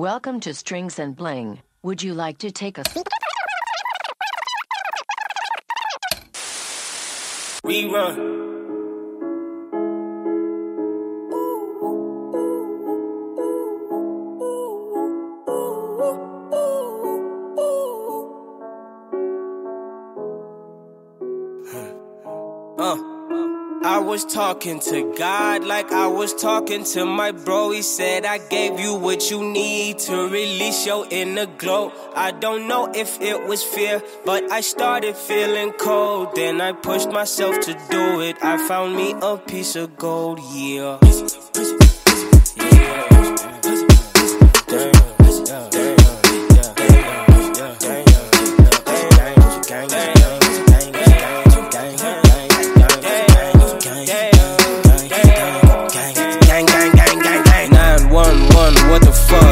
Welcome to Strings and Bling. Would you like to take a Rerun. Uh, I was talking to God like I was talking to my bro. He said, I gave you what you need to release your inner glow. I don't know if it was fear, but I started feeling cold. Then I pushed myself to do it. I found me a piece of gold, yeah.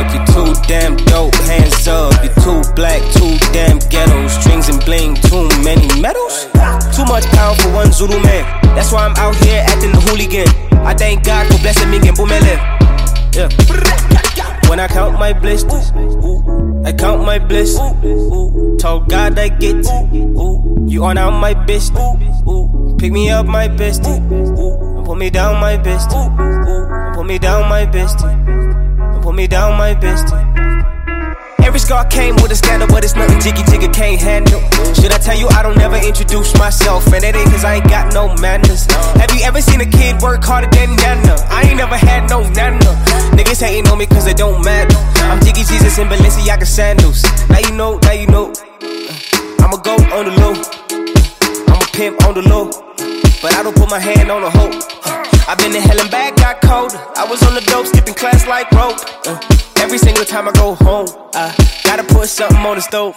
The? You too damn dope, hands up. You too black, too damn ghetto. Strings and bling, too many medals. Too much power for one Zulu man. That's why I'm out here acting the hooligan. I thank God for blessing me and Bumele. Yeah. When I count my blisters, I count my bliss. Told God I get you on out my bitch. Pick me up, my bestie. And put me down, my bestie. And put me down, my bestie. Put me down, my bestie. Every scar came with a scandal, but it's nothing Jiggy Jigga can't handle. Should I tell you I don't ever introduce myself? And it ain't cause I ain't got no manners. Have you ever seen a kid work harder than Nana? I ain't never had no Nana. Niggas hating on me cause it don't matter. I'm Jiggy Jesus in Balenciaga sandals. Now you know, now you know. Uh, I'ma go on the low. I'm a pimp on the low. But I don't put my hand on the hoe. Uh, I've been to hell and back, got colder. I was on the dope, skipping class like rope. Uh, every single time I go home, I gotta put something on the stove.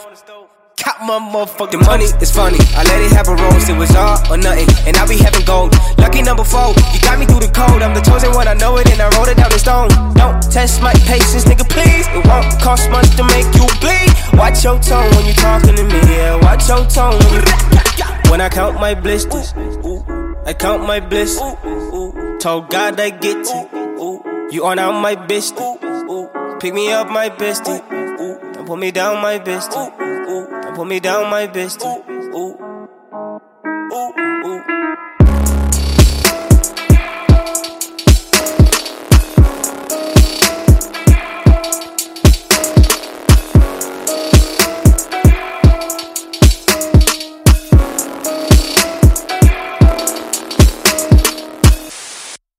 Got my motherfucking money, it's funny. I let it happen roast, it was all or nothing. And I be having gold. Lucky number four, you got me through the cold. I'm the chosen one, I know it, and I wrote it down in stone. Don't test my patience, nigga, please. It won't cost much to make you bleed. Watch your tone when you talking to me, yeah. Watch your tone when you. When I count my blisters, I count my bliss. Told God I get you. You on out my bestie. Pick me up, my bestie. And put me down, my bestie. And put me down, my bestie.